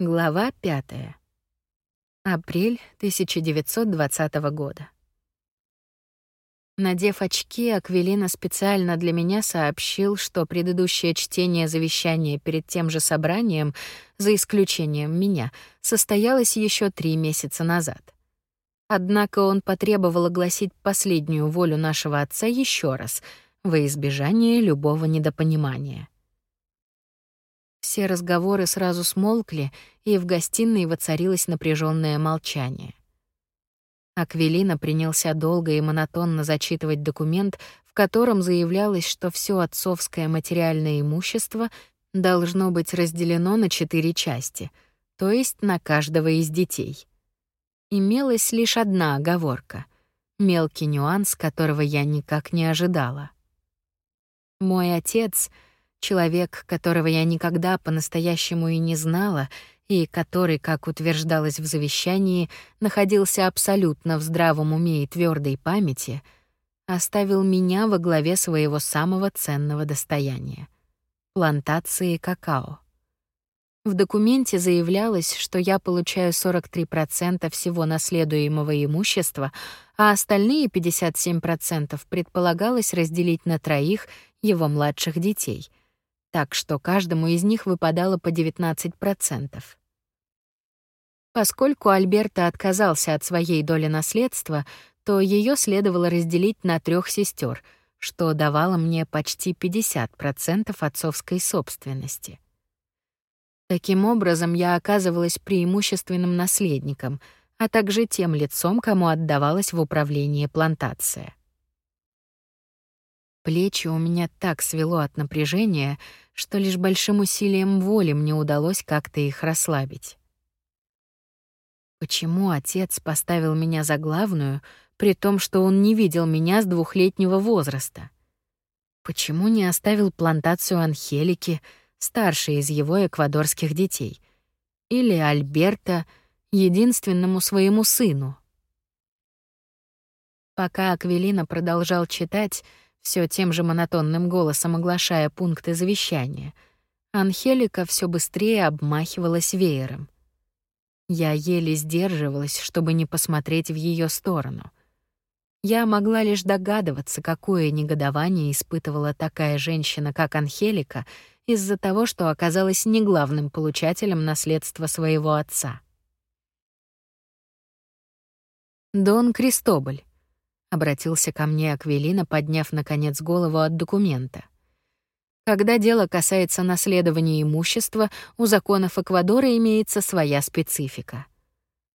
Глава 5. Апрель 1920 года. Надев очки, Аквилина специально для меня сообщил, что предыдущее чтение завещания перед тем же собранием, за исключением меня, состоялось еще три месяца назад. Однако он потребовал огласить последнюю волю нашего отца еще раз, во избежание любого недопонимания. Все разговоры сразу смолкли, и в гостиной воцарилось напряженное молчание. Аквилина принялся долго и монотонно зачитывать документ, в котором заявлялось, что все отцовское материальное имущество должно быть разделено на четыре части, то есть на каждого из детей. Имелась лишь одна оговорка — мелкий нюанс, которого я никак не ожидала. Мой отец — человек, которого я никогда по-настоящему и не знала, и который, как утверждалось в завещании, находился абсолютно в здравом уме и твердой памяти, оставил меня во главе своего самого ценного достояния — плантации какао. В документе заявлялось, что я получаю 43% всего наследуемого имущества, а остальные 57% предполагалось разделить на троих его младших детей — так что каждому из них выпадало по 19%. Поскольку Альберто отказался от своей доли наследства, то ее следовало разделить на трех сестер, что давало мне почти 50% отцовской собственности. Таким образом, я оказывалась преимущественным наследником, а также тем лицом, кому отдавалась в управление плантация. Плечи у меня так свело от напряжения, что лишь большим усилием воли мне удалось как-то их расслабить. Почему отец поставил меня за главную, при том, что он не видел меня с двухлетнего возраста? Почему не оставил плантацию Анхелики, старшей из его эквадорских детей, или Альберта, единственному своему сыну? Пока Аквилина продолжал читать, все тем же монотонным голосом оглашая пункты завещания, Анхелика все быстрее обмахивалась веером. Я еле сдерживалась, чтобы не посмотреть в ее сторону. Я могла лишь догадываться, какое негодование испытывала такая женщина, как Анхелика, из-за того, что оказалась не главным получателем наследства своего отца. Дон Кристоболь обратился ко мне Аквелина, подняв наконец голову от документа. Когда дело касается наследования имущества, у законов Эквадора имеется своя специфика.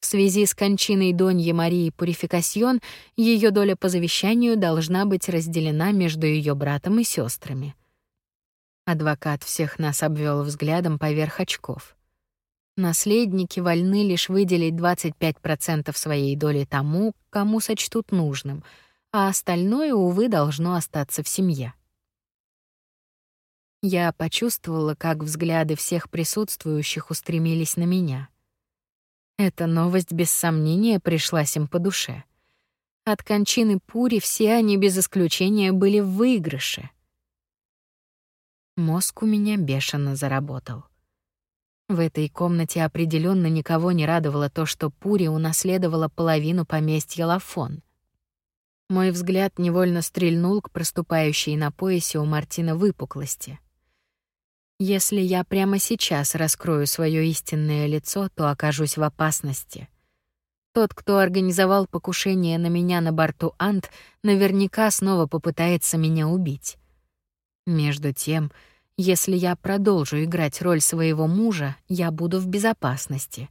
В связи с кончиной Доньи Марии Пурификасьон ее доля по завещанию должна быть разделена между ее братом и сестрами. Адвокат всех нас обвел взглядом поверх очков. Наследники вольны лишь выделить 25% своей доли тому, кому сочтут нужным, а остальное, увы, должно остаться в семье. Я почувствовала, как взгляды всех присутствующих устремились на меня. Эта новость без сомнения пришлась им по душе. От кончины Пури все они без исключения были в выигрыше. Мозг у меня бешено заработал. В этой комнате определенно никого не радовало то, что Пури унаследовала половину поместья Лафон. Мой взгляд невольно стрельнул к проступающей на поясе у Мартина выпуклости. Если я прямо сейчас раскрою свое истинное лицо, то окажусь в опасности. Тот, кто организовал покушение на меня на борту Ант, наверняка снова попытается меня убить. Между тем, если я продолжу играть роль своего мужа, я буду в безопасности.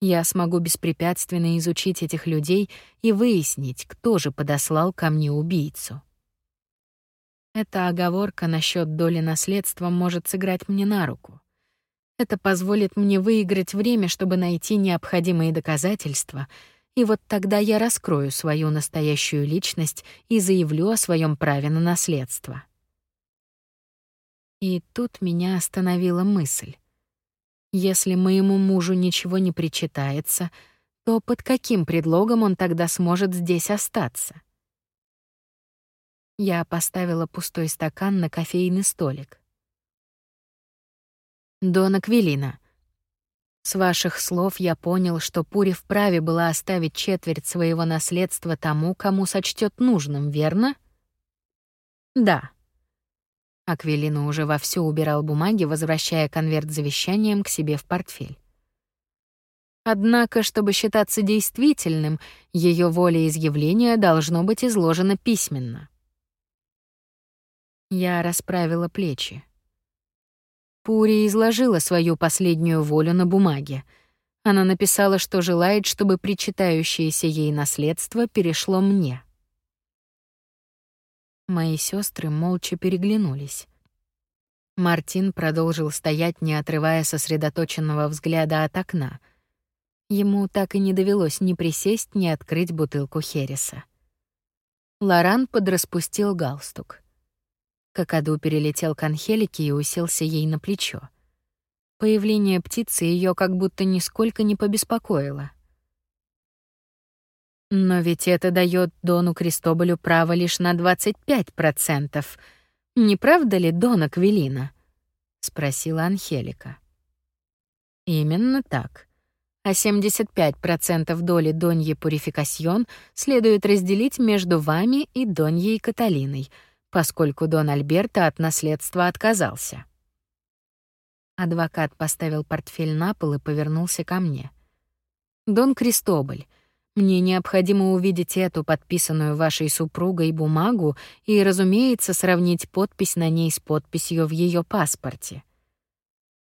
Я смогу беспрепятственно изучить этих людей и выяснить, кто же подослал ко мне убийцу. Эта оговорка насчет доли наследства может сыграть мне на руку. Это позволит мне выиграть время, чтобы найти необходимые доказательства, и вот тогда я раскрою свою настоящую личность и заявлю о своем праве на наследство. И тут меня остановила мысль. Если моему мужу ничего не причитается, то под каким предлогом он тогда сможет здесь остаться? Я поставила пустой стакан на кофейный столик. «Дона Квелина, С ваших слов я понял, что Пури вправе была оставить четверть своего наследства тому, кому сочтет нужным, верно? Да. Аквилина уже вовсю убирал бумаги, возвращая конверт с завещанием к себе в портфель. Однако, чтобы считаться действительным, ее волеизъявление должно быть изложено письменно. Я расправила плечи. Пури изложила свою последнюю волю на бумаге. Она написала, что желает, чтобы причитающееся ей наследство перешло мне. Мои сестры молча переглянулись. Мартин продолжил стоять, не отрывая сосредоточенного взгляда от окна. Ему так и не довелось ни присесть, ни открыть бутылку Хереса. Лоран подраспустил галстук. Какаду перелетел к Анхелике и уселся ей на плечо. Появление птицы ее как будто нисколько не побеспокоило. Но ведь это дает Дону Кристоболю право лишь на 25%. Не правда ли, Дона Квелина? спросила Анхелика. Именно так. А 75% доли Доньи Пурификасьон следует разделить между вами и Доньей Каталиной — поскольку Дон Альберто от наследства отказался. Адвокат поставил портфель на пол и повернулся ко мне. «Дон Кристобаль, мне необходимо увидеть эту подписанную вашей супругой бумагу и, разумеется, сравнить подпись на ней с подписью в ее паспорте.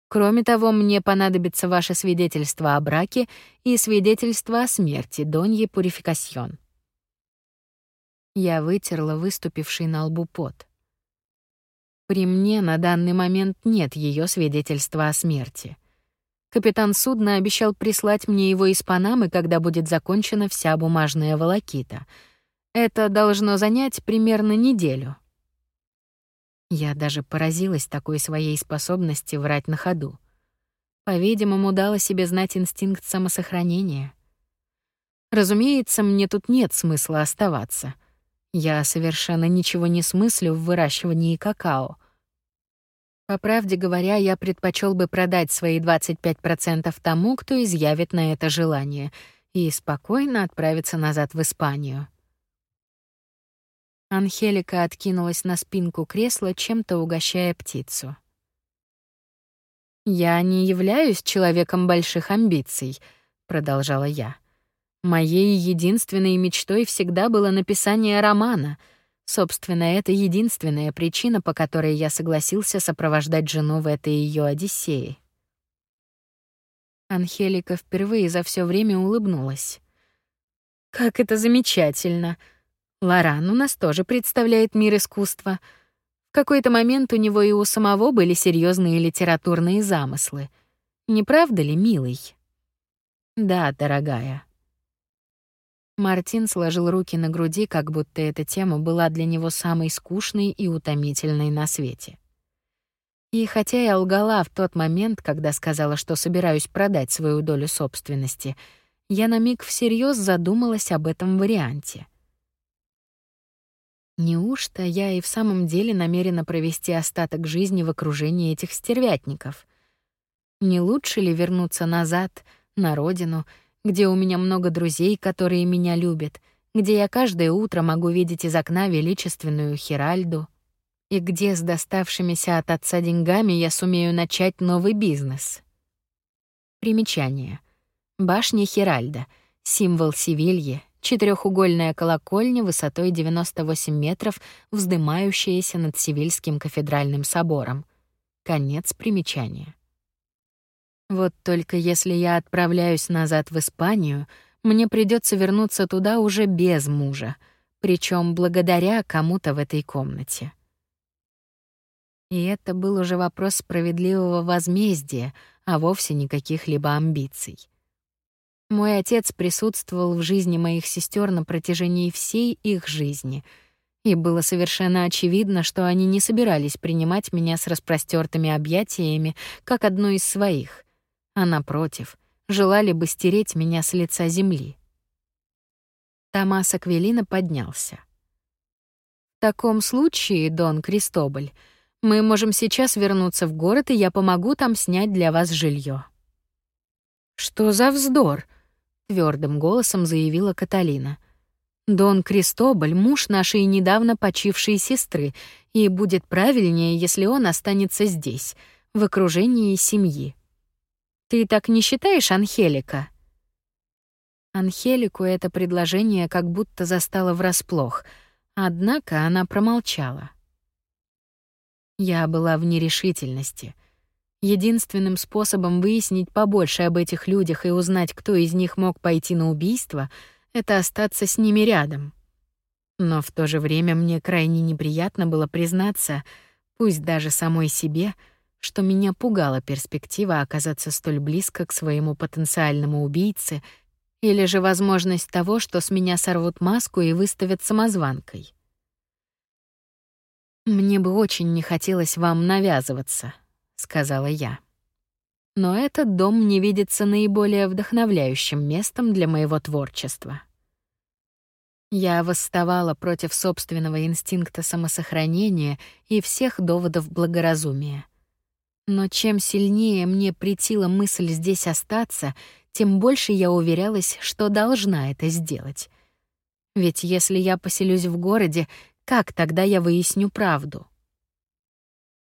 Кроме того, мне понадобится ваше свидетельство о браке и свидетельство о смерти Доньи Пурификасьон. Я вытерла выступивший на лбу пот. При мне на данный момент нет ее свидетельства о смерти. Капитан судна обещал прислать мне его из Панамы, когда будет закончена вся бумажная волокита. Это должно занять примерно неделю. Я даже поразилась такой своей способности врать на ходу. По-видимому, дала себе знать инстинкт самосохранения. Разумеется, мне тут нет смысла оставаться. Я совершенно ничего не смыслю в выращивании какао. По правде говоря, я предпочел бы продать свои 25% тому, кто изъявит на это желание, и спокойно отправиться назад в Испанию. Анхелика откинулась на спинку кресла, чем-то угощая птицу. «Я не являюсь человеком больших амбиций», — продолжала я. Моей единственной мечтой всегда было написание романа. Собственно, это единственная причина, по которой я согласился сопровождать жену в этой ее Одиссее. Анхелика впервые за все время улыбнулась. Как это замечательно. Лоран у нас тоже представляет мир искусства. В какой-то момент у него и у самого были серьезные литературные замыслы. Не правда ли, милый? Да, дорогая. Мартин сложил руки на груди, как будто эта тема была для него самой скучной и утомительной на свете. И хотя я лгала в тот момент, когда сказала, что собираюсь продать свою долю собственности, я на миг всерьез задумалась об этом варианте. Неужто я и в самом деле намерена провести остаток жизни в окружении этих стервятников? Не лучше ли вернуться назад, на родину, где у меня много друзей, которые меня любят, где я каждое утро могу видеть из окна величественную Хиральду, и где с доставшимися от отца деньгами я сумею начать новый бизнес. Примечание. Башня Хиральда — символ Севильи, четырехугольная колокольня высотой 98 метров, вздымающаяся над Севильским кафедральным собором. Конец примечания. Вот только если я отправляюсь назад в Испанию, мне придется вернуться туда уже без мужа, причем благодаря кому-то в этой комнате. И это был уже вопрос справедливого возмездия, а вовсе не каких-либо амбиций. Мой отец присутствовал в жизни моих сестер на протяжении всей их жизни, и было совершенно очевидно, что они не собирались принимать меня с распростертыми объятиями как одну из своих — а напротив, желали бы стереть меня с лица земли. Томас Аквелина поднялся. В таком случае, Дон Кристобаль, мы можем сейчас вернуться в город, и я помогу там снять для вас жилье. Что за вздор? твердым голосом заявила Каталина. Дон Кристобаль — муж нашей недавно почившей сестры, и будет правильнее, если он останется здесь, в окружении семьи. Ты так не считаешь, Анхелика? Анхелику это предложение как будто застало врасплох, однако она промолчала. Я была в нерешительности. Единственным способом выяснить побольше об этих людях и узнать, кто из них мог пойти на убийство, это остаться с ними рядом. Но в то же время мне крайне неприятно было признаться, пусть даже самой себе, что меня пугала перспектива оказаться столь близко к своему потенциальному убийце или же возможность того, что с меня сорвут маску и выставят самозванкой. Мне бы очень не хотелось вам навязываться, сказала я. Но этот дом мне видится наиболее вдохновляющим местом для моего творчества. Я восставала против собственного инстинкта самосохранения и всех доводов благоразумия. Но чем сильнее мне притила мысль здесь остаться, тем больше я уверялась, что должна это сделать. Ведь если я поселюсь в городе, как тогда я выясню правду?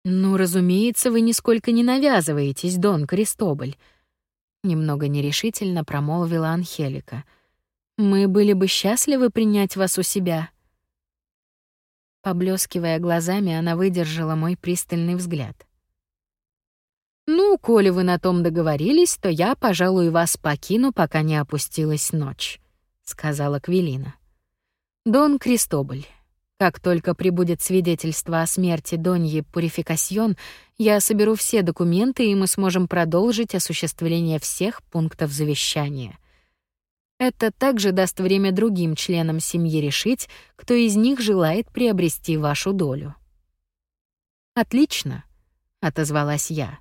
Ну, разумеется, вы нисколько не навязываетесь, Дон Кристобаль, немного нерешительно промолвила Анхелика. Мы были бы счастливы принять вас у себя. Поблескивая глазами, она выдержала мой пристальный взгляд. Ну, коли вы на том договорились, то я, пожалуй, вас покину, пока не опустилась ночь, сказала Квилина. Дон Кристобаль, как только прибудет свидетельство о смерти Доньи Пурификасьон, я соберу все документы, и мы сможем продолжить осуществление всех пунктов завещания. Это также даст время другим членам семьи решить, кто из них желает приобрести вашу долю. Отлично, отозвалась я.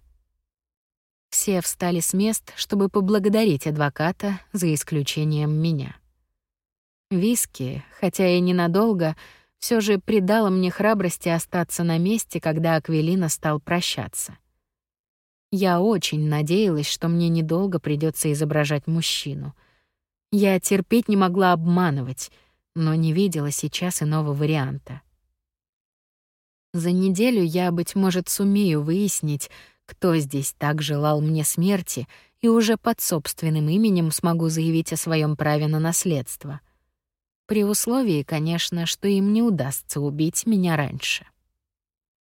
Все встали с мест, чтобы поблагодарить адвоката за исключением меня. Виски, хотя и ненадолго, все же придало мне храбрости остаться на месте, когда Аквелина стал прощаться. Я очень надеялась, что мне недолго придется изображать мужчину. Я терпеть не могла обманывать, но не видела сейчас иного варианта. За неделю я, быть может, сумею выяснить, кто здесь так желал мне смерти, и уже под собственным именем смогу заявить о своем праве на наследство — при условии, конечно, что им не удастся убить меня раньше.